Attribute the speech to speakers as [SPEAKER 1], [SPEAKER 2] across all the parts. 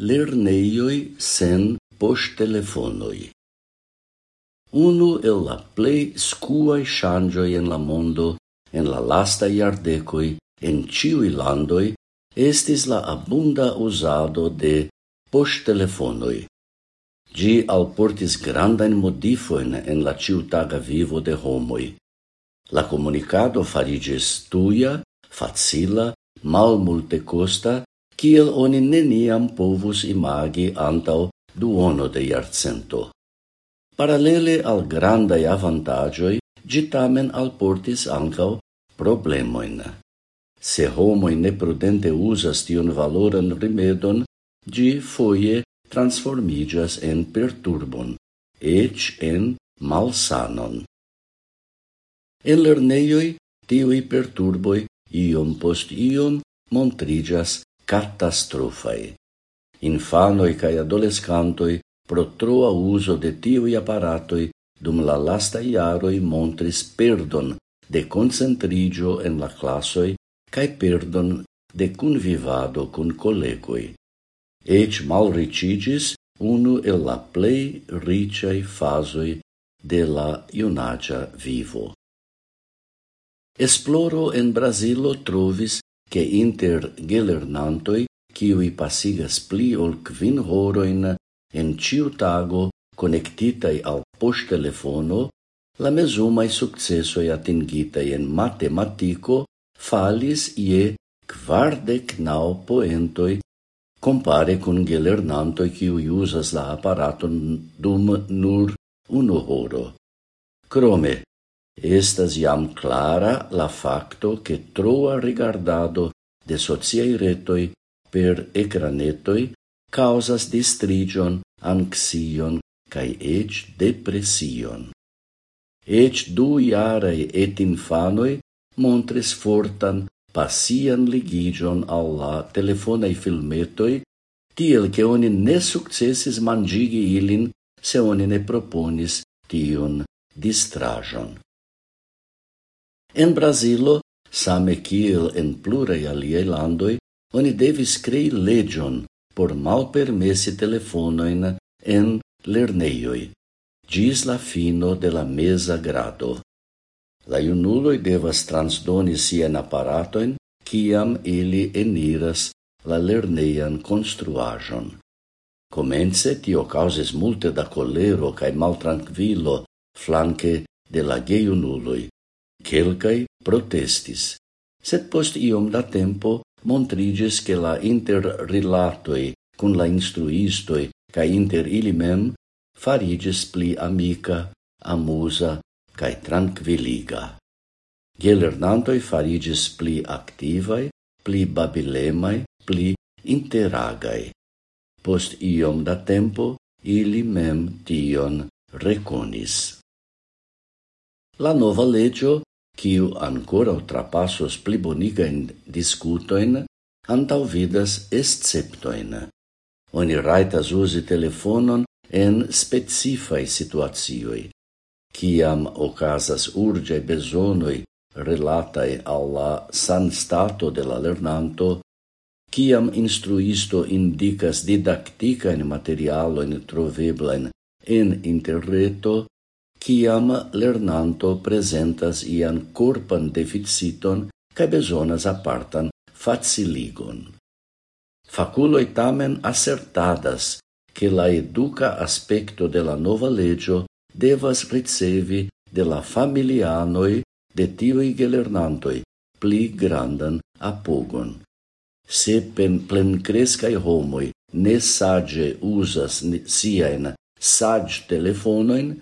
[SPEAKER 1] lerneioi sen post-telefonoi. Unu el la plei scuai ŝanĝoj en la mondo en la lasta iardecoi, en ciui landoi, estis la abunda uzado de post-telefonoi. Gi alportis grandain modifoin en la ciutaga vivo de homoi. La comunicado farigis tuia, facila, costa kiel oni neniam povus imagi antau duono de iarcento. Paralele al grandai avantagioi, gitamen alportis ancau problemoin. Se homoi neprudente usas tion valoran rimedon, gi foie transformigas en perturbon, ec en malsanon. En lerneioi tiui perturboi iom post iom montrigas catastrofai. Infanoi cae adolescantoi pro troa uso de tiui apparatoi dum la lasta iaroi montris perdon de concentrigio en la classoi cae perdon de convivado cun collegoi. Ec malricigis unu el la plei riciai fasoi de la iunagia vivo. Esploro en Brasilo trovis che inter gelernantoi, kiui pasigas pli ol quin horoin en ciu tago connectitai al poŝtelefono, la mesumai successoi atingitai en matematico falis ie quardec nau poentoi compare con gelernantoi kiui usas la apparaton dum nur uno horo. Crome, Estas iam clara la facto che troa rigardado de sociai retoi per ecranetoi causas distrigion, anxion cae ec depression. Ec du iarei et infanoi montres fortan passian ligigion alla telefonai filmetoi tiel che oni ne successis mangigi ilin se oni ne proponis tion distrajon. En Brasilo, same kiel en plurei aliei landoi, oni devis crei legion por malpermesi telefonoin en lerneioi, gis la fino de la mesa grado. La iunuloi devas transdoni sien aparatojn kiam ili eniras la lerneian construajon. Comence tio causes multe da colero cae maltranquilo flanque de la geiunuloi, Quelcai protestis, sed post iom da tempo montriges che la interrilatoi cun la instruistoi ca inter ili mem fariges pli amica, amusa cae tranquilliga. Gelernantoi fariges pli activae, pli babilemai, pli interagai. Post iom da tempo, ili mem tion reconis. La nova legio quiu ancora ultrapassos pli boniga in discutoin, antau vidas esceptojn. Oni raitas usi telefonon en specifai situatioi, ciam ocasas urge bezonoj rilataj alla san stato de la lernanto, ciam instruisto indica sdidaktika in materialo in troveblen en interreto, Ciam lernanto presentas ian corpan deficiton cae besonas apartan faciligon. Faculoi tamen assertadas che la educa aspecto de la nova legio devas ricevi de la familianoi de tiui gelernantoi pli grandan apogon. Se pen crescai homoi ne sage usas siaen sage telefonoin,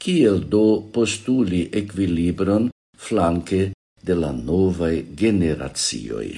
[SPEAKER 1] Kiel do postuli equilibron flanque de la novae generatioi?